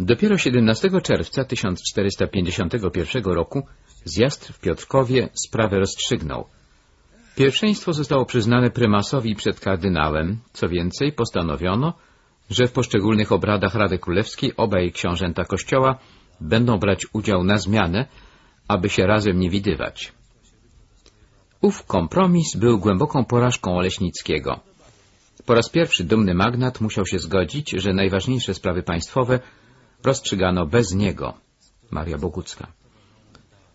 Dopiero 17 czerwca 1451 roku zjazd w Piotrkowie sprawę rozstrzygnął. Pierwszeństwo zostało przyznane prymasowi przed kardynałem, co więcej postanowiono, że w poszczególnych obradach Rady Królewskiej obaj książęta Kościoła będą brać udział na zmianę, aby się razem nie widywać. Ów kompromis był głęboką porażką Oleśnickiego. Po raz pierwszy dumny magnat musiał się zgodzić, że najważniejsze sprawy państwowe rozstrzygano bez niego. Maria Bogucka.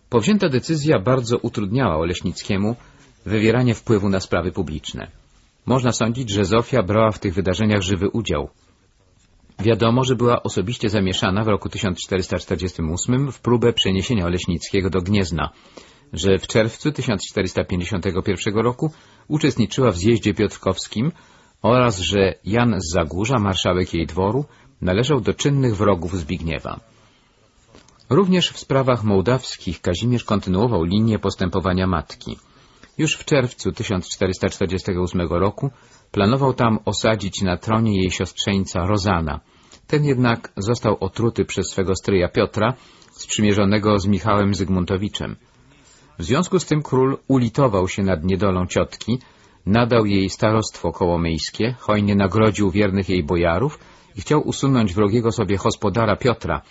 Powzięta decyzja bardzo utrudniała Oleśnickiemu wywieranie wpływu na sprawy publiczne. Można sądzić, że Zofia brała w tych wydarzeniach żywy udział. Wiadomo, że była osobiście zamieszana w roku 1448 w próbę przeniesienia Oleśnickiego do Gniezna, że w czerwcu 1451 roku uczestniczyła w zjeździe piotrkowskim oraz że Jan z Zagórza, marszałek jej dworu, należał do czynnych wrogów Zbigniewa. Również w sprawach mołdawskich Kazimierz kontynuował linię postępowania matki. Już w czerwcu 1448 roku planował tam osadzić na tronie jej siostrzeńca Rozana. Ten jednak został otruty przez swego stryja Piotra, sprzymierzonego z Michałem Zygmuntowiczem. W związku z tym król ulitował się nad niedolą ciotki, nadał jej starostwo kołomyjskie, hojnie nagrodził wiernych jej bojarów chciał usunąć wrogiego sobie gospodara Piotra,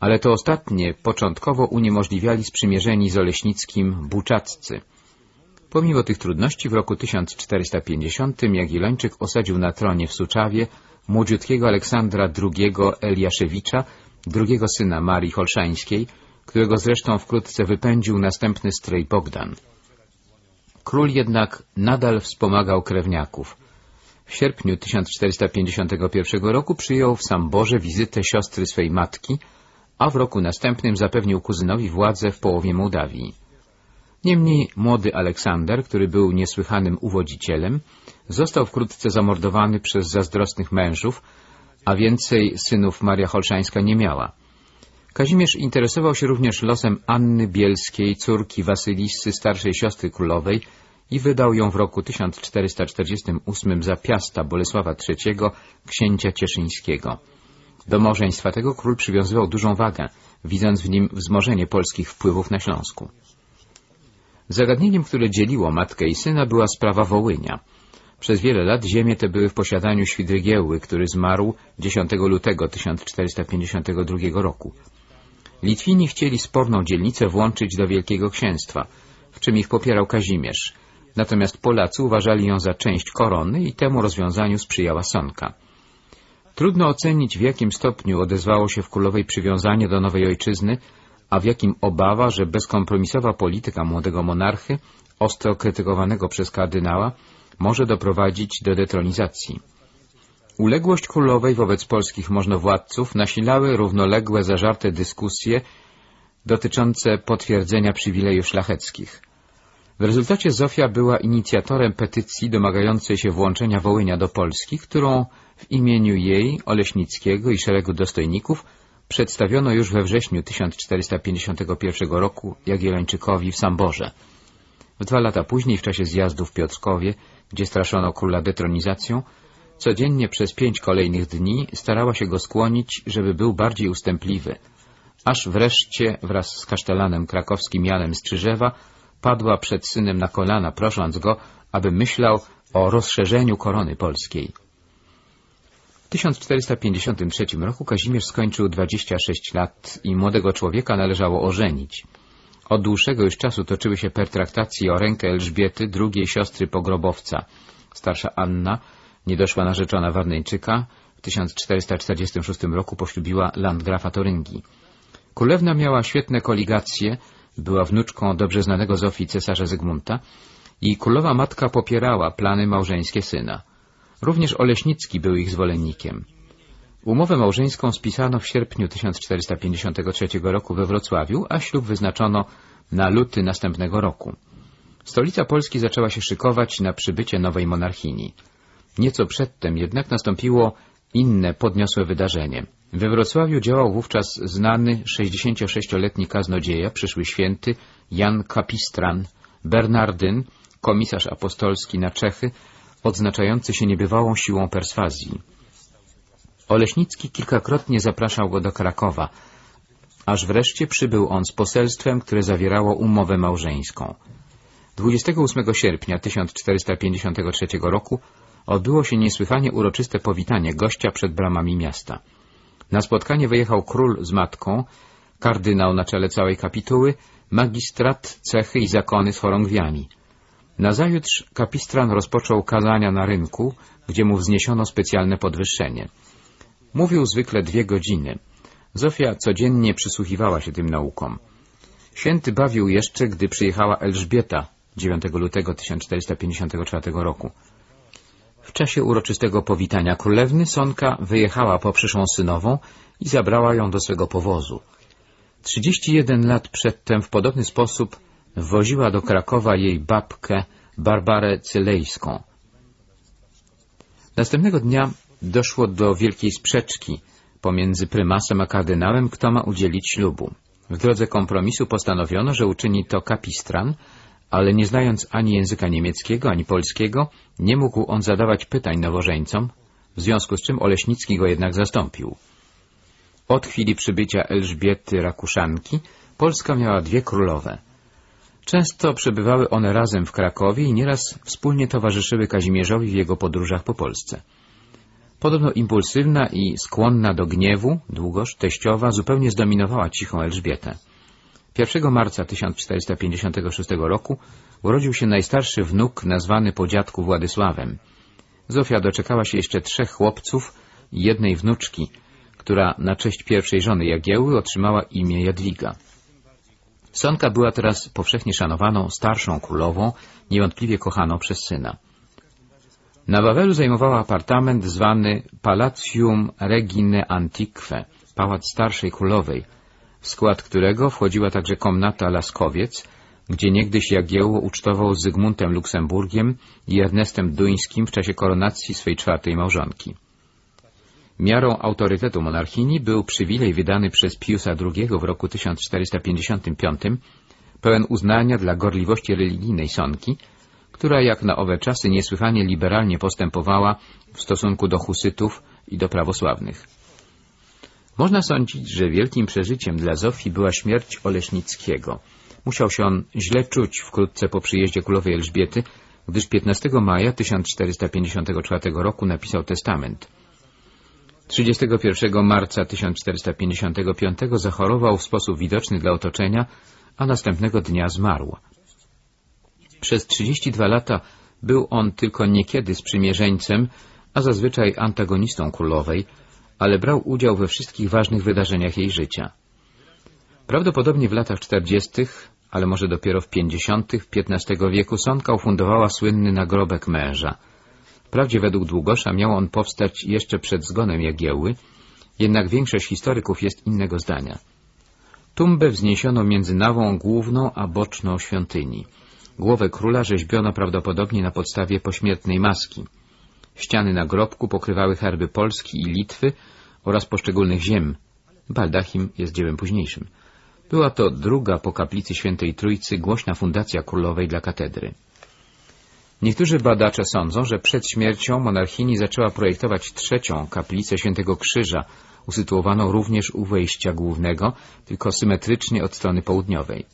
ale to ostatnie początkowo uniemożliwiali sprzymierzeni z Oleśnickim buczaccy. Pomimo tych trudności w roku 1450 Jagiellończyk osadził na tronie w Suczawie młodziutkiego Aleksandra II Eliaszewicza, drugiego syna Marii Holszańskiej, którego zresztą wkrótce wypędził następny stryj Bogdan. Król jednak nadal wspomagał krewniaków. W sierpniu 1451 roku przyjął w Samborze wizytę siostry swej matki, a w roku następnym zapewnił kuzynowi władzę w połowie Mołdawii. Niemniej młody Aleksander, który był niesłychanym uwodzicielem, został wkrótce zamordowany przez zazdrosnych mężów, a więcej synów Maria Holszańska nie miała. Kazimierz interesował się również losem Anny Bielskiej, córki Wasylissy, starszej siostry królowej i wydał ją w roku 1448 za piasta Bolesława III, księcia cieszyńskiego. Do małżeństwa tego król przywiązywał dużą wagę, widząc w nim wzmożenie polskich wpływów na Śląsku. Zagadnieniem, które dzieliło matkę i syna, była sprawa Wołynia. Przez wiele lat ziemie te były w posiadaniu Świdrygiełły, który zmarł 10 lutego 1452 roku. Litwini chcieli sporną dzielnicę włączyć do Wielkiego Księstwa, w czym ich popierał Kazimierz, natomiast Polacy uważali ją za część korony i temu rozwiązaniu sprzyjała Sonka. Trudno ocenić, w jakim stopniu odezwało się w królowej przywiązanie do nowej ojczyzny, a w jakim obawa, że bezkompromisowa polityka młodego monarchy, ostro krytykowanego przez kardynała, może doprowadzić do detronizacji. Uległość królowej wobec polskich możnowładców nasilały równoległe zażarte dyskusje dotyczące potwierdzenia przywilejów szlacheckich. W rezultacie Zofia była inicjatorem petycji domagającej się włączenia Wołynia do Polski, którą w imieniu jej, Oleśnickiego i szeregu dostojników przedstawiono już we wrześniu 1451 roku Jagiellończykowi w Samborze. W dwa lata później, w czasie zjazdu w Piotrkowie, gdzie straszono króla detronizacją, codziennie przez pięć kolejnych dni starała się go skłonić, żeby był bardziej ustępliwy, aż wreszcie wraz z kasztelanem krakowskim Janem Strzyżewa padła przed synem na kolana, prosząc go, aby myślał o rozszerzeniu korony polskiej. W 1453 roku Kazimierz skończył 26 lat i młodego człowieka należało ożenić. Od dłuższego już czasu toczyły się pertraktacje o rękę Elżbiety, drugiej siostry pogrobowca. Starsza Anna, niedoszła narzeczona Warneńczyka, w 1446 roku poślubiła landgrafa Toryngi. Królewna miała świetne koligacje, była wnuczką dobrze znanego Zofii cesarza Zygmunta i królowa matka popierała plany małżeńskie syna. Również Oleśnicki był ich zwolennikiem. Umowę małżeńską spisano w sierpniu 1453 roku we Wrocławiu, a ślub wyznaczono na luty następnego roku. Stolica Polski zaczęła się szykować na przybycie nowej monarchini. Nieco przedtem jednak nastąpiło inne podniosłe wydarzenie. We Wrocławiu działał wówczas znany 66-letni kaznodzieja, przyszły święty Jan Kapistran, Bernardyn, komisarz apostolski na Czechy, odznaczający się niebywałą siłą perswazji. Oleśnicki kilkakrotnie zapraszał go do Krakowa, aż wreszcie przybył on z poselstwem, które zawierało umowę małżeńską. 28 sierpnia 1453 roku odbyło się niesłychanie uroczyste powitanie gościa przed bramami miasta. Na spotkanie wyjechał król z matką, kardynał na czele całej kapituły, magistrat, cechy i zakony z chorągwiami. Nazajutrz kapistran rozpoczął kazania na rynku, gdzie mu wzniesiono specjalne podwyższenie. Mówił zwykle dwie godziny. Zofia codziennie przysłuchiwała się tym naukom. Święty bawił jeszcze, gdy przyjechała Elżbieta 9 lutego 1454 roku. W czasie uroczystego powitania królewny Sonka wyjechała po przyszłą synową i zabrała ją do swego powozu. 31 lat przedtem w podobny sposób woziła do Krakowa jej babkę Barbarę Cylejską. Następnego dnia doszło do wielkiej sprzeczki pomiędzy prymasem a kardynałem, kto ma udzielić ślubu. W drodze kompromisu postanowiono, że uczyni to kapistran, ale nie znając ani języka niemieckiego, ani polskiego, nie mógł on zadawać pytań nowożeńcom, w związku z czym Oleśnicki go jednak zastąpił. Od chwili przybycia Elżbiety Rakuszanki Polska miała dwie królowe. Często przebywały one razem w Krakowie i nieraz wspólnie towarzyszyły Kazimierzowi w jego podróżach po Polsce. Podobno impulsywna i skłonna do gniewu, długoż teściowa, zupełnie zdominowała cichą Elżbietę. 1 marca 1456 roku urodził się najstarszy wnuk nazwany po dziadku Władysławem. Zofia doczekała się jeszcze trzech chłopców i jednej wnuczki, która na cześć pierwszej żony Jagieły otrzymała imię Jadwiga. Sonka była teraz powszechnie szanowaną, starszą królową, niewątpliwie kochaną przez syna. Na Wawelu zajmowała apartament zwany Palatium Regine Antique, pałac starszej królowej, w skład którego wchodziła także komnata Laskowiec, gdzie niegdyś Jagiełło ucztował z Zygmuntem Luksemburgiem i Ernestem Duńskim w czasie koronacji swej czwartej małżonki. Miarą autorytetu monarchini był przywilej wydany przez Piusa II w roku 1455, pełen uznania dla gorliwości religijnej Sonki, która jak na owe czasy niesłychanie liberalnie postępowała w stosunku do husytów i do prawosławnych. Można sądzić, że wielkim przeżyciem dla Zofii była śmierć Oleśnickiego. Musiał się on źle czuć wkrótce po przyjeździe królowej Elżbiety, gdyż 15 maja 1454 roku napisał testament. 31 marca 1455 zachorował w sposób widoczny dla otoczenia, a następnego dnia zmarł. Przez 32 lata był on tylko niekiedy sprzymierzeńcem, a zazwyczaj antagonistą królowej, ale brał udział we wszystkich ważnych wydarzeniach jej życia. Prawdopodobnie w latach 40., ale może dopiero w 50. XV wieku Sonka ufundowała słynny nagrobek męża. Wprawdzie według Długoша miał on powstać jeszcze przed zgonem Jagiełły, jednak większość historyków jest innego zdania. Tumbę wzniesiono między nawą główną a boczną świątyni. Głowę króla rzeźbiono prawdopodobnie na podstawie pośmiertnej maski. Ściany nagrobku pokrywały herby Polski i Litwy oraz poszczególnych ziem. Baldachim jest dziełem późniejszym. Była to druga po kaplicy Świętej Trójcy głośna fundacja królowej dla katedry. Niektórzy badacze sądzą, że przed śmiercią monarchini zaczęła projektować trzecią kaplicę Świętego Krzyża, usytuowaną również u wejścia głównego, tylko symetrycznie od strony południowej.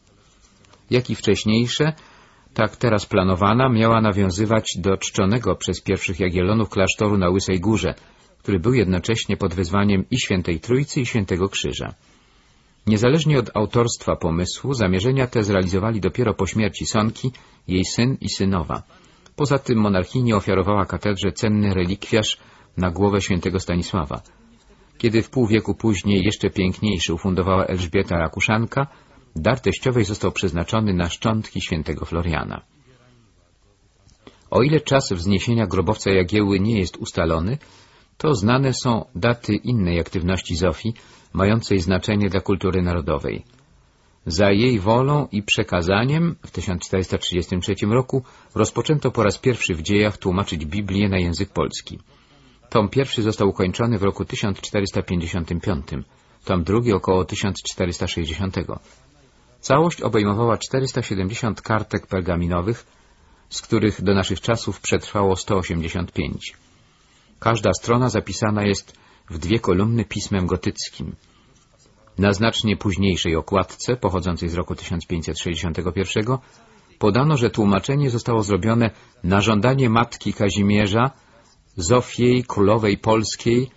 Jak i wcześniejsze, tak teraz planowana, miała nawiązywać do czczonego przez pierwszych Jagiellonów klasztoru na Łysej Górze, który był jednocześnie pod wezwaniem i Świętej Trójcy i Świętego Krzyża. Niezależnie od autorstwa pomysłu, zamierzenia te zrealizowali dopiero po śmierci Sonki, jej syn i synowa. Poza tym monarchini ofiarowała katedrze cenny relikwiarz na głowę świętego Stanisława. Kiedy w pół wieku później jeszcze piękniejszy ufundowała Elżbieta Rakuszanka, dar teściowej został przeznaczony na szczątki świętego Floriana. O ile czas wzniesienia grobowca Jagieły nie jest ustalony, to znane są daty innej aktywności Zofii, mającej znaczenie dla kultury narodowej. Za jej wolą i przekazaniem w 1433 roku rozpoczęto po raz pierwszy w dziejach tłumaczyć Biblię na język polski. Tom pierwszy został ukończony w roku 1455, tom drugi około 1460. Całość obejmowała 470 kartek pergaminowych, z których do naszych czasów przetrwało 185. Każda strona zapisana jest w dwie kolumny pismem gotyckim. Na znacznie późniejszej okładce, pochodzącej z roku 1561, podano, że tłumaczenie zostało zrobione na żądanie matki Kazimierza, Zofiej Królowej Polskiej,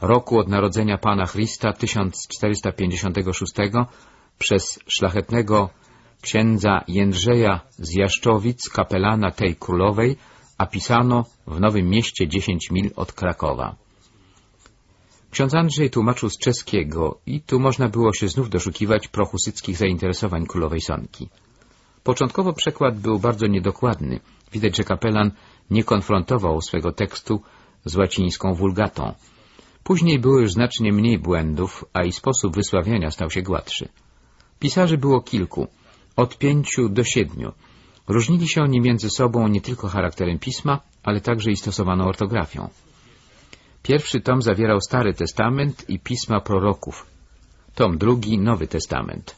roku od narodzenia Pana Christa 1456 przez szlachetnego księdza Jędrzeja z Jaszczowic, kapelana tej królowej, a pisano w Nowym Mieście 10 mil od Krakowa. Ksiądz Andrzej tłumaczył z czeskiego i tu można było się znów doszukiwać prochusyckich zainteresowań królowej Sonki. Początkowo przekład był bardzo niedokładny. Widać, że kapelan nie konfrontował swego tekstu z łacińską wulgatą. Później było już znacznie mniej błędów, a i sposób wysławiania stał się gładszy. Pisarzy było kilku, od pięciu do siedmiu. Różnili się oni między sobą nie tylko charakterem pisma, ale także i stosowaną ortografią. Pierwszy tom zawierał Stary Testament i pisma proroków. Tom drugi Nowy Testament.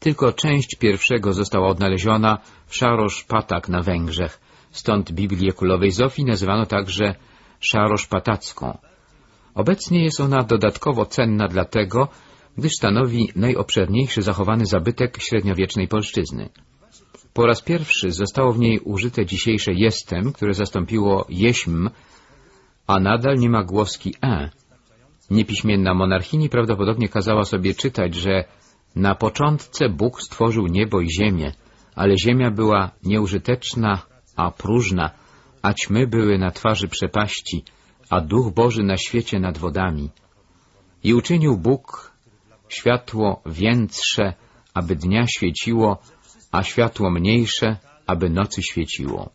Tylko część pierwszego została odnaleziona w Szarosz Patak na Węgrzech, stąd Biblię Królowej Zofii nazywano także Szarosz Patacką. Obecnie jest ona dodatkowo cenna dlatego, gdyż stanowi najobszerniejszy zachowany zabytek średniowiecznej polszczyzny. Po raz pierwszy zostało w niej użyte dzisiejsze jestem, które zastąpiło jeśm, a nadal nie ma głoski e. Niepiśmienna monarchini prawdopodobnie kazała sobie czytać, że na początce Bóg stworzył niebo i ziemię, ale ziemia była nieużyteczna, a próżna, a ćmy były na twarzy przepaści, a Duch Boży na świecie nad wodami. I uczynił Bóg światło większe, aby dnia świeciło, a światło mniejsze, aby nocy świeciło.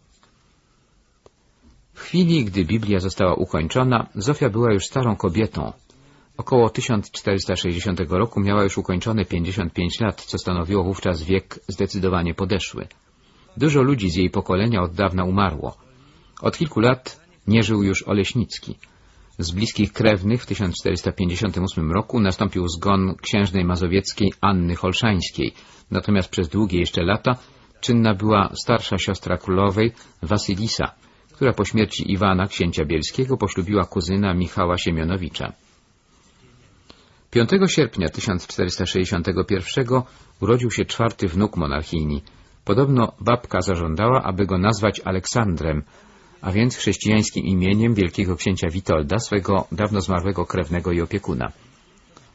W chwili, gdy Biblia została ukończona, Zofia była już starą kobietą. Około 1460 roku miała już ukończone 55 lat, co stanowiło wówczas wiek zdecydowanie podeszły. Dużo ludzi z jej pokolenia od dawna umarło. Od kilku lat nie żył już Oleśnicki. Z bliskich krewnych w 1458 roku nastąpił zgon księżnej mazowieckiej Anny Holszańskiej, natomiast przez długie jeszcze lata czynna była starsza siostra królowej Wasylisa, która po śmierci Iwana, księcia bielskiego, poślubiła kuzyna Michała Siemionowicza. 5 sierpnia 1461 urodził się czwarty wnuk monarchini. Podobno babka zażądała, aby go nazwać Aleksandrem, a więc chrześcijańskim imieniem wielkiego księcia Witolda, swego dawno zmarłego krewnego i opiekuna.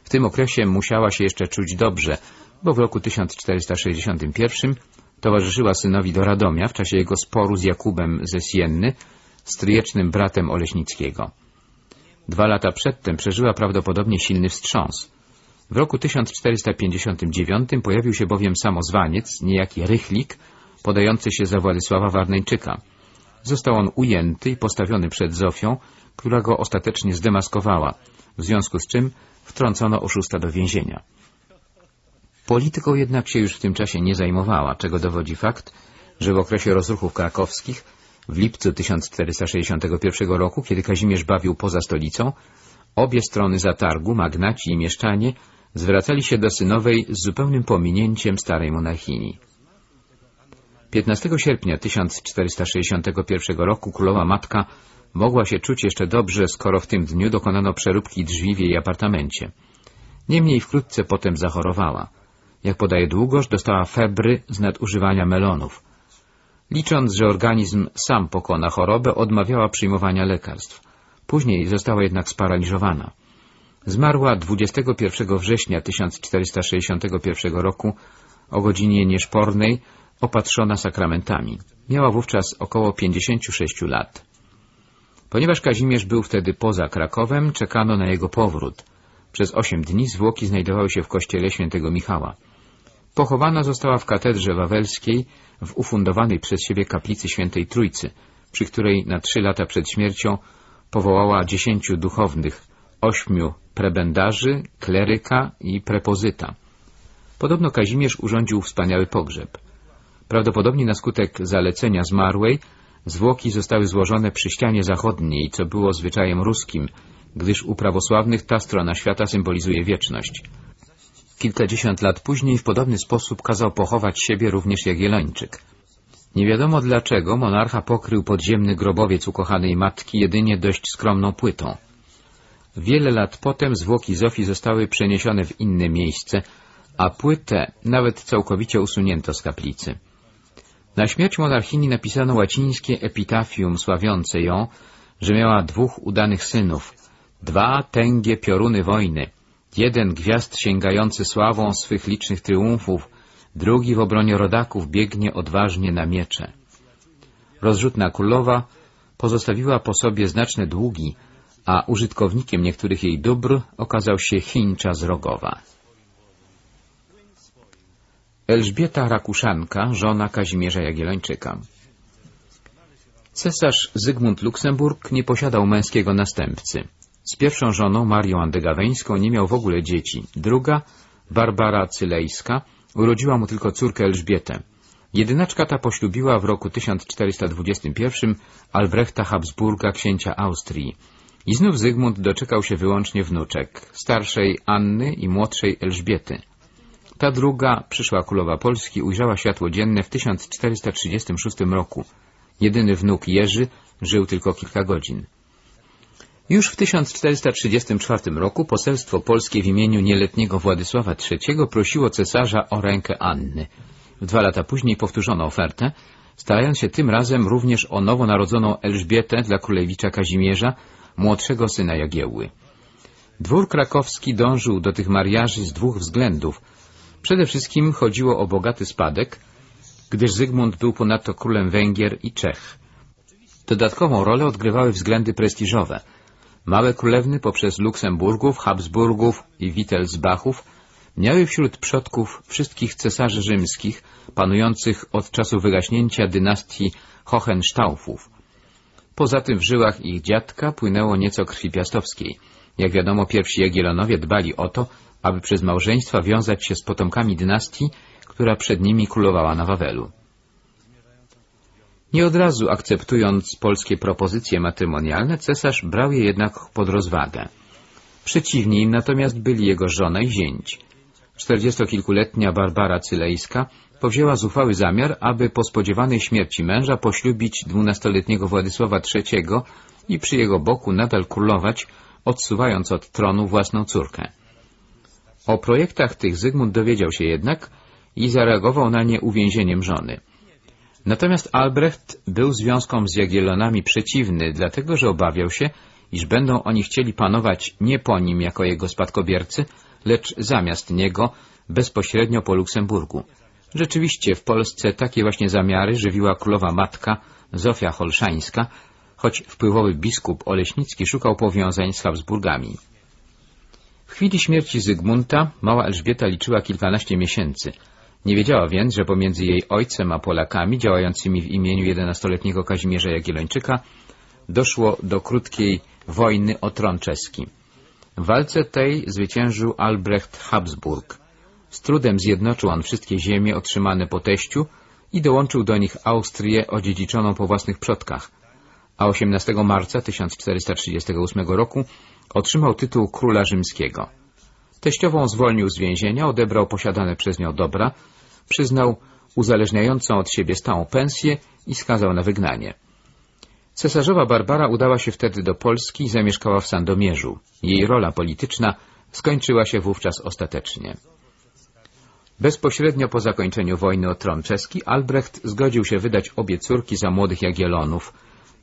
W tym okresie musiała się jeszcze czuć dobrze, bo w roku 1461 towarzyszyła synowi do Radomia w czasie jego sporu z Jakubem ze Sienny, stryjecznym bratem Oleśnickiego. Dwa lata przedtem przeżyła prawdopodobnie silny wstrząs. W roku 1459 pojawił się bowiem samozwaniec, niejaki Rychlik, podający się za Władysława Warneńczyka. Został on ujęty i postawiony przed Zofią, która go ostatecznie zdemaskowała, w związku z czym wtrącono oszusta do więzienia. Polityką jednak się już w tym czasie nie zajmowała, czego dowodzi fakt, że w okresie rozruchów krakowskich w lipcu 1461 roku, kiedy Kazimierz bawił poza stolicą, obie strony zatargu, magnaci i mieszczanie, zwracali się do synowej z zupełnym pominięciem starej monarchini. 15 sierpnia 1461 roku królowa matka mogła się czuć jeszcze dobrze, skoro w tym dniu dokonano przeróbki drzwi w jej apartamencie. Niemniej wkrótce potem zachorowała. Jak podaje Długosz, dostała febry z nadużywania melonów. Licząc, że organizm sam pokona chorobę, odmawiała przyjmowania lekarstw. Później została jednak sparaliżowana. Zmarła 21 września 1461 roku o godzinie nieszpornej, opatrzona sakramentami. Miała wówczas około 56 lat. Ponieważ Kazimierz był wtedy poza Krakowem, czekano na jego powrót. Przez osiem dni zwłoki znajdowały się w kościele świętego Michała. Pochowana została w katedrze wawelskiej w ufundowanej przez siebie kaplicy świętej Trójcy, przy której na trzy lata przed śmiercią powołała dziesięciu duchownych, ośmiu prebendarzy, kleryka i prepozyta. Podobno Kazimierz urządził wspaniały pogrzeb. Prawdopodobnie na skutek zalecenia zmarłej zwłoki zostały złożone przy ścianie zachodniej, co było zwyczajem ruskim, gdyż u prawosławnych ta strona świata symbolizuje wieczność. Kilkadziesiąt lat później w podobny sposób kazał pochować siebie również Jagiellończyk. Nie wiadomo dlaczego monarcha pokrył podziemny grobowiec ukochanej matki jedynie dość skromną płytą. Wiele lat potem zwłoki Zofii zostały przeniesione w inne miejsce, a płytę nawet całkowicie usunięto z kaplicy. Na śmierć monarchini napisano łacińskie epitafium sławiące ją, że miała dwóch udanych synów, dwa tęgie pioruny wojny, jeden gwiazd sięgający sławą swych licznych triumfów, drugi w obronie rodaków biegnie odważnie na miecze. Rozrzutna królowa pozostawiła po sobie znaczne długi, a użytkownikiem niektórych jej dóbr okazał się Chińcza z Rogowa. Elżbieta Rakuszanka, żona Kazimierza Jagiellończyka. Cesarz Zygmunt Luksemburg nie posiadał męskiego następcy. Z pierwszą żoną, Marią Andegaweńską, nie miał w ogóle dzieci. Druga, Barbara Cylejska, urodziła mu tylko córkę Elżbietę. Jedynaczka ta poślubiła w roku 1421 Albrechta Habsburga, księcia Austrii. I znów Zygmunt doczekał się wyłącznie wnuczek, starszej Anny i młodszej Elżbiety. Ta druga, przyszła królowa Polski, ujrzała światło dzienne w 1436 roku. Jedyny wnuk Jerzy żył tylko kilka godzin. Już w 1434 roku poselstwo polskie w imieniu nieletniego Władysława III prosiło cesarza o rękę Anny. Dwa lata później powtórzono ofertę, starając się tym razem również o nowonarodzoną Elżbietę dla królewicza Kazimierza, młodszego syna Jagiełły. Dwór krakowski dążył do tych mariaży z dwóch względów. Przede wszystkim chodziło o bogaty spadek, gdyż Zygmunt był ponadto królem Węgier i Czech. Dodatkową rolę odgrywały względy prestiżowe. Małe królewny poprzez Luksemburgów, Habsburgów i Wittelsbachów miały wśród przodków wszystkich cesarzy rzymskich panujących od czasu wygaśnięcia dynastii Hohenstaufów. Poza tym w żyłach ich dziadka płynęło nieco krwi piastowskiej. Jak wiadomo, pierwsi Jagiellonowie dbali o to, aby przez małżeństwa wiązać się z potomkami dynastii, która przed nimi królowała na Wawelu. Nie od razu akceptując polskie propozycje matrymonialne, cesarz brał je jednak pod rozwagę. Przeciwni im natomiast byli jego żona i zięć. Czterdziestokilkuletnia Barbara Cylejska powzięła zuchwały zamiar, aby po spodziewanej śmierci męża poślubić dwunastoletniego Władysława III i przy jego boku nadal królować, odsuwając od tronu własną córkę. O projektach tych Zygmunt dowiedział się jednak i zareagował na nie uwięzieniem żony. Natomiast Albrecht był związkom z Jagiellonami przeciwny, dlatego że obawiał się, iż będą oni chcieli panować nie po nim jako jego spadkobiercy, lecz zamiast niego bezpośrednio po Luksemburgu. Rzeczywiście w Polsce takie właśnie zamiary żywiła królowa matka Zofia Holszańska, choć wpływowy biskup Oleśnicki szukał powiązań z Habsburgami. W chwili śmierci Zygmunta mała Elżbieta liczyła kilkanaście miesięcy. Nie wiedziała więc, że pomiędzy jej ojcem a Polakami działającymi w imieniu jedenastoletniego Kazimierza Jagiellończyka doszło do krótkiej wojny o tron czeski. W walce tej zwyciężył Albrecht Habsburg. Z trudem zjednoczył on wszystkie ziemie otrzymane po teściu i dołączył do nich Austrię odziedziczoną po własnych przodkach, a 18 marca 1438 roku otrzymał tytuł króla rzymskiego. Teściową zwolnił z więzienia, odebrał posiadane przez nią dobra, przyznał uzależniającą od siebie stałą pensję i skazał na wygnanie. Cesarzowa Barbara udała się wtedy do Polski i zamieszkała w Sandomierzu. Jej rola polityczna skończyła się wówczas ostatecznie. Bezpośrednio po zakończeniu wojny o tron czeski Albrecht zgodził się wydać obie córki za młodych Jagiellonów,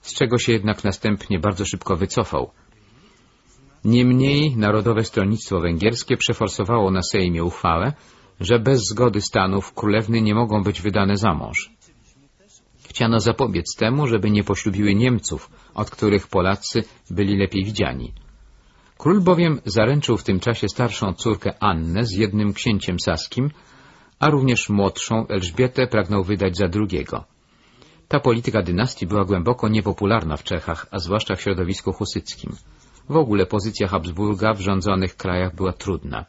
z czego się jednak następnie bardzo szybko wycofał. Niemniej Narodowe Stronnictwo Węgierskie przeforsowało na Sejmie uchwałę, że bez zgody Stanów królewny nie mogą być wydane za mąż. Chciano zapobiec temu, żeby nie poślubiły Niemców, od których Polacy byli lepiej widziani. Król bowiem zaręczył w tym czasie starszą córkę Annę z jednym księciem saskim, a również młodszą Elżbietę pragnął wydać za drugiego. Ta polityka dynastii była głęboko niepopularna w Czechach, a zwłaszcza w środowisku husyckim. W ogóle pozycja Habsburga w rządzonych krajach była trudna.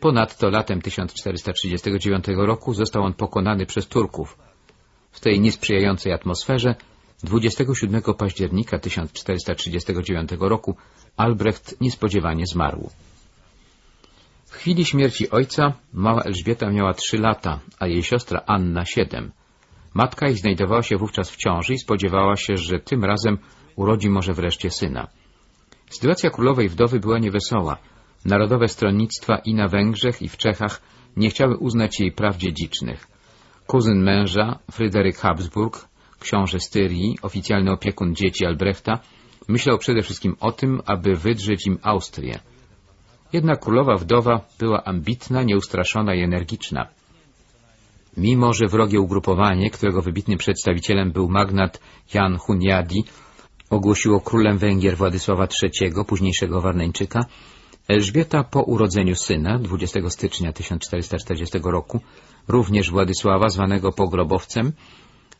Ponadto latem 1439 roku został on pokonany przez Turków. W tej niesprzyjającej atmosferze 27 października 1439 roku Albrecht niespodziewanie zmarł. W chwili śmierci ojca mała Elżbieta miała trzy lata, a jej siostra Anna siedem. Matka jej znajdowała się wówczas w ciąży i spodziewała się, że tym razem urodzi może wreszcie syna. Sytuacja królowej wdowy była niewesoła. Narodowe stronnictwa i na Węgrzech, i w Czechach nie chciały uznać jej praw dziedzicznych. Kuzyn męża, Fryderyk Habsburg, książę Styrii, oficjalny opiekun dzieci Albrechta, myślał przede wszystkim o tym, aby wydrzeć im Austrię. Jednak królowa wdowa była ambitna, nieustraszona i energiczna. Mimo, że wrogie ugrupowanie, którego wybitnym przedstawicielem był magnat Jan Hunyadi, ogłosiło królem Węgier Władysława III, późniejszego Warneńczyka, Elżbieta po urodzeniu syna 20 stycznia 1440 roku, również Władysława, zwanego pogrobowcem,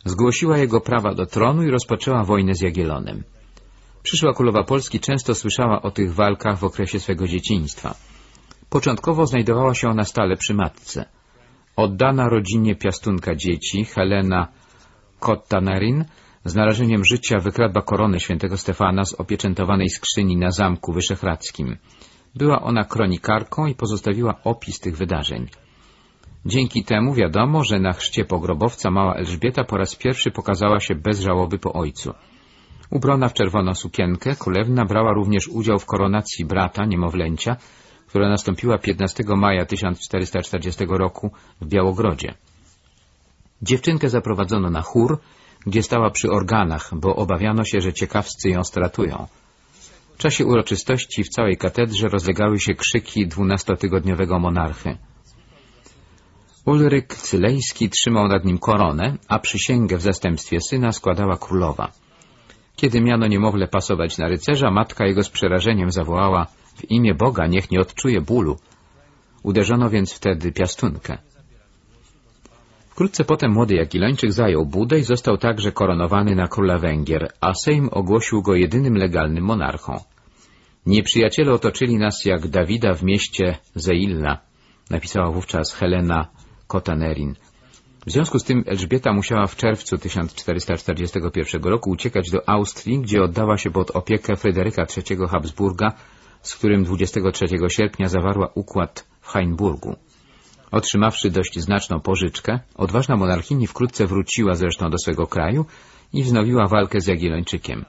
zgłosiła jego prawa do tronu i rozpoczęła wojnę z Jagielonem. Przyszła królowa Polski często słyszała o tych walkach w okresie swego dzieciństwa. Początkowo znajdowała się ona stale przy matce. Oddana rodzinie piastunka dzieci, Helena Kottanarin, z narażeniem życia wykradła koronę świętego Stefana z opieczętowanej skrzyni na zamku wyszehradzkim. Była ona kronikarką i pozostawiła opis tych wydarzeń. Dzięki temu wiadomo, że na chrzcie pogrobowca mała Elżbieta po raz pierwszy pokazała się bez żałoby po ojcu. Ubrana w czerwoną sukienkę, królewna brała również udział w koronacji brata, niemowlęcia, która nastąpiła 15 maja 1440 roku w Białogrodzie. Dziewczynkę zaprowadzono na chór, gdzie stała przy organach, bo obawiano się, że ciekawscy ją stratują. W czasie uroczystości w całej katedrze rozlegały się krzyki dwunastotygodniowego monarchy. Ulryk Cylejski trzymał nad nim koronę, a przysięgę w zastępstwie syna składała królowa. Kiedy miano niemowlę pasować na rycerza, matka jego z przerażeniem zawołała w imię Boga niech nie odczuje bólu. Uderzono więc wtedy piastunkę. Wkrótce potem młody Jagiellończyk zajął Budę i został także koronowany na króla Węgier, a Sejm ogłosił go jedynym legalnym monarchą. Nieprzyjaciele otoczyli nas jak Dawida w mieście Zeilla, napisała wówczas Helena Kotanerin. W związku z tym Elżbieta musiała w czerwcu 1441 roku uciekać do Austrii, gdzie oddała się pod opiekę Fryderyka III Habsburga, z którym 23 sierpnia zawarła układ w Hainburgu. Otrzymawszy dość znaczną pożyczkę, odważna monarchini wkrótce wróciła zresztą do swego kraju i wznowiła walkę z Jagiellończykiem.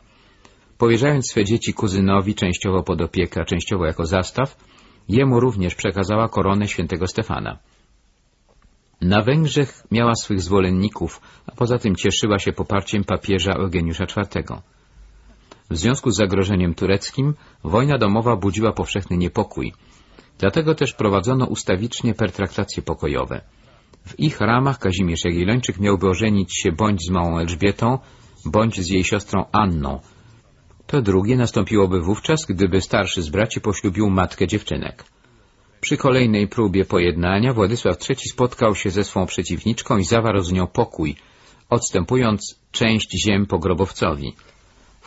Powierzając swe dzieci kuzynowi częściowo pod opiekę, częściowo jako zastaw, jemu również przekazała koronę świętego Stefana. Na Węgrzech miała swych zwolenników, a poza tym cieszyła się poparciem papieża Eugeniusza IV. W związku z zagrożeniem tureckim wojna domowa budziła powszechny niepokój. Dlatego też prowadzono ustawicznie pertraktacje pokojowe. W ich ramach Kazimierz Jagiellończyk miałby ożenić się bądź z małą Elżbietą, bądź z jej siostrą Anną. To drugie nastąpiłoby wówczas, gdyby starszy z braci poślubił matkę dziewczynek. Przy kolejnej próbie pojednania Władysław III spotkał się ze swą przeciwniczką i zawarł z nią pokój, odstępując część ziem pogrobowcowi.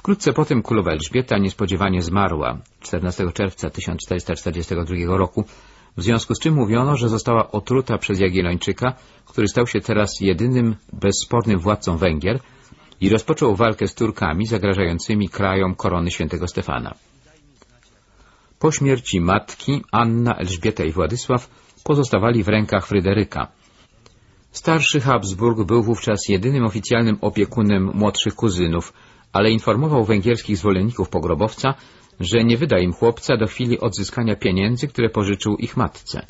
Wkrótce potem królowa Elżbieta niespodziewanie zmarła 14 czerwca 1442 roku, w związku z czym mówiono, że została otruta przez Jagiellończyka, który stał się teraz jedynym bezspornym władcą Węgier i rozpoczął walkę z Turkami zagrażającymi krajom korony świętego Stefana. Po śmierci matki Anna, Elżbieta i Władysław pozostawali w rękach Fryderyka. Starszy Habsburg był wówczas jedynym oficjalnym opiekunem młodszych kuzynów, ale informował węgierskich zwolenników pogrobowca, że nie wyda im chłopca do chwili odzyskania pieniędzy, które pożyczył ich matce.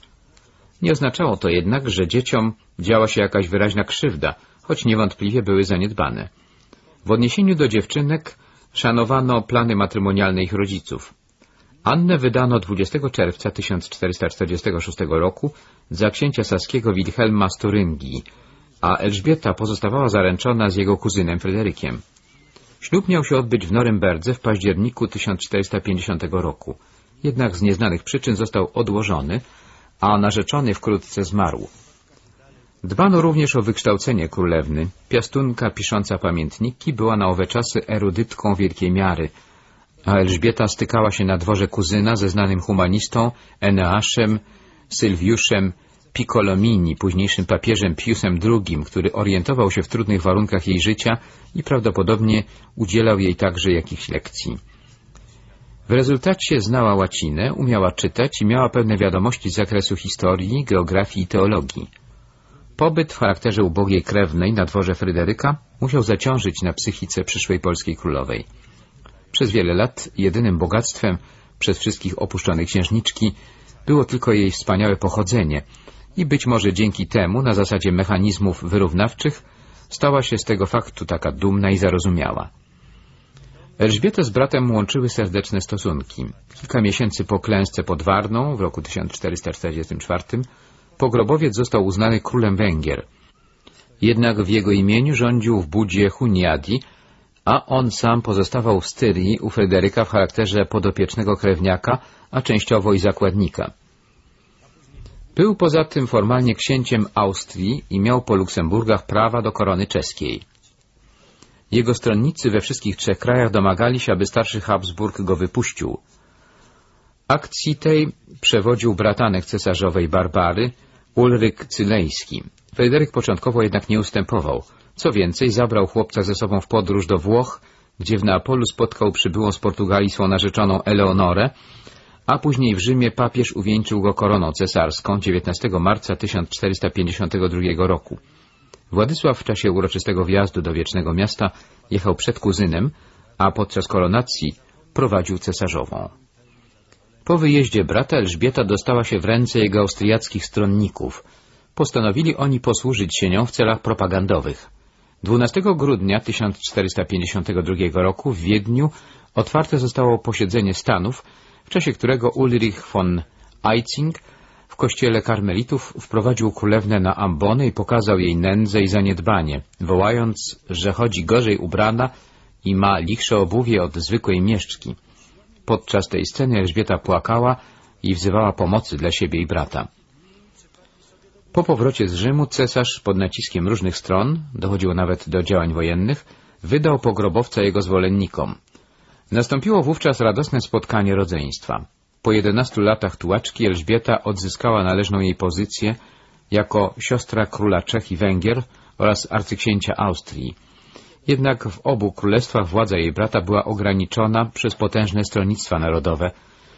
Nie oznaczało to jednak, że dzieciom działa się jakaś wyraźna krzywda, choć niewątpliwie były zaniedbane. W odniesieniu do dziewczynek szanowano plany matrymonialne ich rodziców. Annę wydano 20 czerwca 1446 roku za księcia saskiego Wilhelma z Turyngii, a Elżbieta pozostawała zaręczona z jego kuzynem Fryderykiem. Ślub miał się odbyć w Norymberdze w październiku 1450 roku, jednak z nieznanych przyczyn został odłożony, a narzeczony wkrótce zmarł. Dbano również o wykształcenie królewny. Piastunka pisząca pamiętniki była na owe czasy erudytką wielkiej miary, a Elżbieta stykała się na dworze kuzyna ze znanym humanistą Eneaszem Sylwiuszem Piccolomini, późniejszym papieżem Piusem II, który orientował się w trudnych warunkach jej życia i prawdopodobnie udzielał jej także jakichś lekcji. W rezultacie znała łacinę, umiała czytać i miała pewne wiadomości z zakresu historii, geografii i teologii. Pobyt w charakterze ubogiej krewnej na dworze Fryderyka musiał zaciążyć na psychice przyszłej polskiej królowej. Przez wiele lat jedynym bogactwem przez wszystkich opuszczonej księżniczki było tylko jej wspaniałe pochodzenie i być może dzięki temu, na zasadzie mechanizmów wyrównawczych, stała się z tego faktu taka dumna i zarozumiała. Elżbietę z bratem łączyły serdeczne stosunki. Kilka miesięcy po klęsce pod Warną w roku 1444 pogrobowiec został uznany królem Węgier. Jednak w jego imieniu rządził w budzie Huniadi, a on sam pozostawał w Styrii u Fryderyka w charakterze podopiecznego krewniaka, a częściowo i zakładnika. Był poza tym formalnie księciem Austrii i miał po Luksemburgach prawa do korony czeskiej. Jego stronnicy we wszystkich trzech krajach domagali się, aby starszy Habsburg go wypuścił. Akcji tej przewodził bratanek cesarzowej Barbary, Ulryk Cylejski. Fryderyk początkowo jednak nie ustępował. Co więcej, zabrał chłopca ze sobą w podróż do Włoch, gdzie w Neapolu spotkał przybyłą z Portugalii swą narzeczoną Eleonorę, a później w Rzymie papież uwieńczył go koroną cesarską 19 marca 1452 roku. Władysław w czasie uroczystego wjazdu do Wiecznego Miasta jechał przed kuzynem, a podczas koronacji prowadził cesarzową. Po wyjeździe brata Elżbieta dostała się w ręce jego austriackich stronników. Postanowili oni posłużyć się nią w celach propagandowych. 12 grudnia 1452 roku w Wiedniu otwarte zostało posiedzenie Stanów, w czasie którego Ulrich von Eitzing w kościele karmelitów wprowadził królewnę na ambony i pokazał jej nędzę i zaniedbanie, wołając, że chodzi gorzej ubrana i ma lichsze obuwie od zwykłej mieszczki. Podczas tej sceny Elżbieta płakała i wzywała pomocy dla siebie i brata. Po powrocie z Rzymu cesarz pod naciskiem różnych stron, dochodziło nawet do działań wojennych, wydał pogrobowca jego zwolennikom. Nastąpiło wówczas radosne spotkanie rodzeństwa. Po jedenastu latach tułaczki Elżbieta odzyskała należną jej pozycję jako siostra króla Czech i Węgier oraz arcyksięcia Austrii. Jednak w obu królestwach władza jej brata była ograniczona przez potężne stronnictwa narodowe,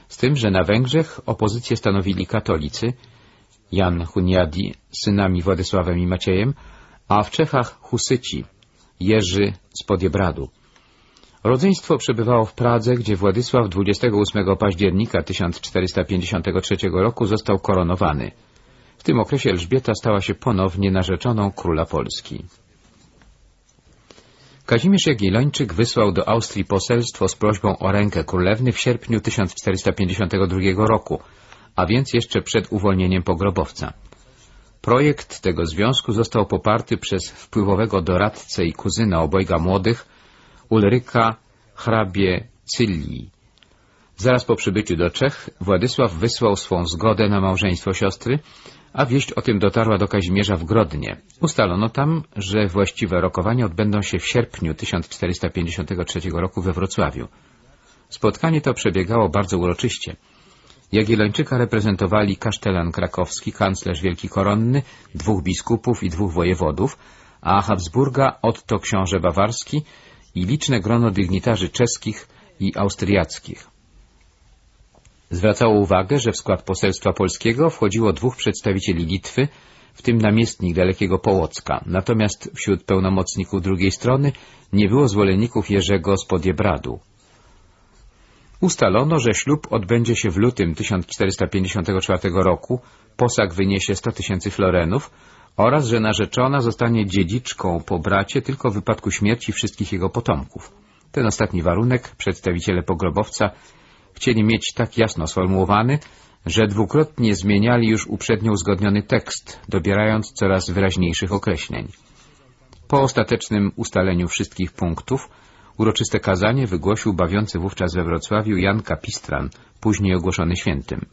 z tym, że na Węgrzech opozycję stanowili katolicy, Jan Huniadi synami Władysławem i Maciejem, a w Czechach Husyci, Jerzy z Podjebradu. Rodzeństwo przebywało w Pradze, gdzie Władysław 28 października 1453 roku został koronowany. W tym okresie Elżbieta stała się ponownie narzeczoną króla Polski. Kazimierz Jagiellończyk wysłał do Austrii poselstwo z prośbą o rękę królewny w sierpniu 1452 roku, a więc jeszcze przed uwolnieniem pogrobowca. Projekt tego związku został poparty przez wpływowego doradcę i kuzyna obojga młodych, Ulryka hrabie Cylii. Zaraz po przybyciu do Czech Władysław wysłał swą zgodę na małżeństwo siostry, a wieść o tym dotarła do Kazimierza w Grodnie. Ustalono tam, że właściwe rokowania odbędą się w sierpniu 1453 roku we Wrocławiu. Spotkanie to przebiegało bardzo uroczyście. Jagiellończyka reprezentowali kasztelan krakowski, kanclerz wielki koronny, dwóch biskupów i dwóch wojewodów, a Habsburga Otto książę bawarski i liczne grono dygnitarzy czeskich i austriackich. Zwracało uwagę, że w skład poselstwa polskiego wchodziło dwóch przedstawicieli Litwy, w tym namiestnik dalekiego Połocka, natomiast wśród pełnomocników drugiej strony nie było zwolenników Jerzego z Podjebradu. Ustalono, że ślub odbędzie się w lutym 1454 roku, posag wyniesie 100 tysięcy florenów oraz, że narzeczona zostanie dziedziczką po bracie tylko w wypadku śmierci wszystkich jego potomków. Ten ostatni warunek przedstawiciele pogrobowca chcieli mieć tak jasno sformułowany, że dwukrotnie zmieniali już uprzednio uzgodniony tekst, dobierając coraz wyraźniejszych określeń. Po ostatecznym ustaleniu wszystkich punktów uroczyste kazanie wygłosił bawiący wówczas we Wrocławiu Jan Kapistran, później ogłoszony świętym.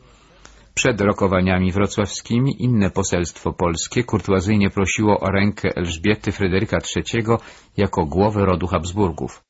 Przed rokowaniami wrocławskimi inne poselstwo polskie kurtuazyjnie prosiło o rękę Elżbiety Fryderyka III jako głowę rodu Habsburgów.